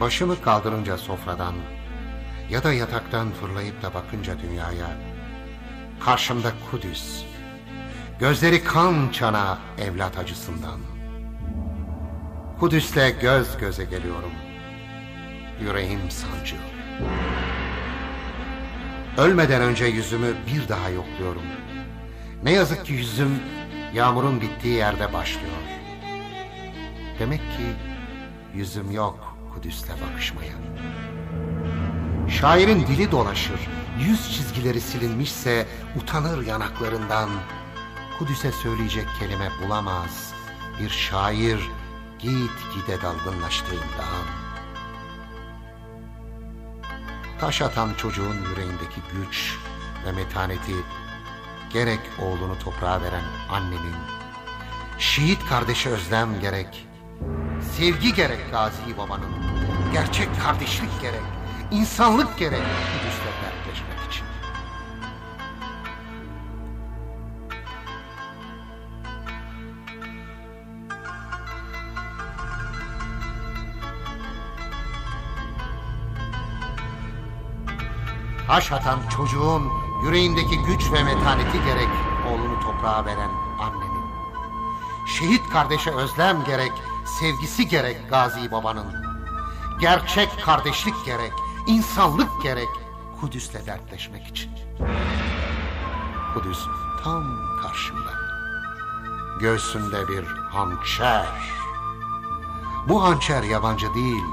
Başımı kaldırınca sofradan ya da yataktan fırlayıp da bakınca dünyaya karşımda Kudüs, gözleri kan çana evlat acısından. Kudüs'le göz göze geliyorum. Yüreğim sancıyor. Ölmeden önce yüzümü bir daha yokluyorum. Ne yazık ki yüzüm yağmurun bittiği yerde başlıyor. Demek ki yüzüm yok Kudüs'le bakışmaya. Şairin dili dolaşır, yüz çizgileri silinmişse utanır yanaklarından. Kudüs'e söyleyecek kelime bulamaz. Bir şair git gide dalgınlaştığından. Taş atan çocuğun yüreğindeki güç ve metaneti gerek oğlunu toprağa veren annenin, şehit kardeşi özlem gerek, sevgi gerek Gazi babanın, gerçek kardeşlik gerek, insanlık gerek Kudüs'le dertleşmek için. Taş atan çocuğun yüreğindeki güç ve metaneti gerek oğlunu toprağa veren annenin. Şehit kardeşe özlem gerek, sevgisi gerek Gazi babanın. Gerçek kardeşlik gerek, insanlık gerek Kudüs'le dertleşmek için. Kudüs tam karşımda. Göğsünde bir hançer. Bu hançer yabancı değil,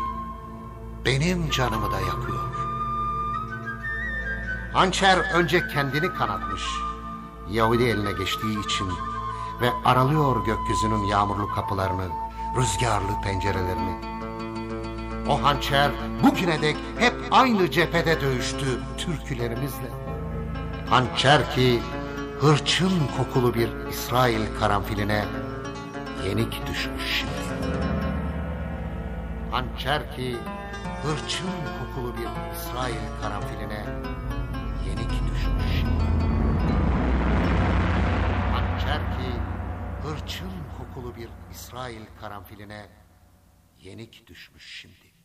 benim canımı da yakıyor. Hançer önce kendini kanatmış. Yahudi eline geçtiği için ve aralıyor gökyüzünün yağmurlu kapılarını, rüzgarlı pencerelerini. O hançer bugüne dek hep aynı cephede dövüştü türkülerimizle. Hançer ki hırçın kokulu bir İsrail karanfiline yenik düşmüş şimdi. Hançer ki hırçın kokulu bir İsrail karanfiline hırçın kokulu bir İsrail karanfiline yenik düşmüş şimdi.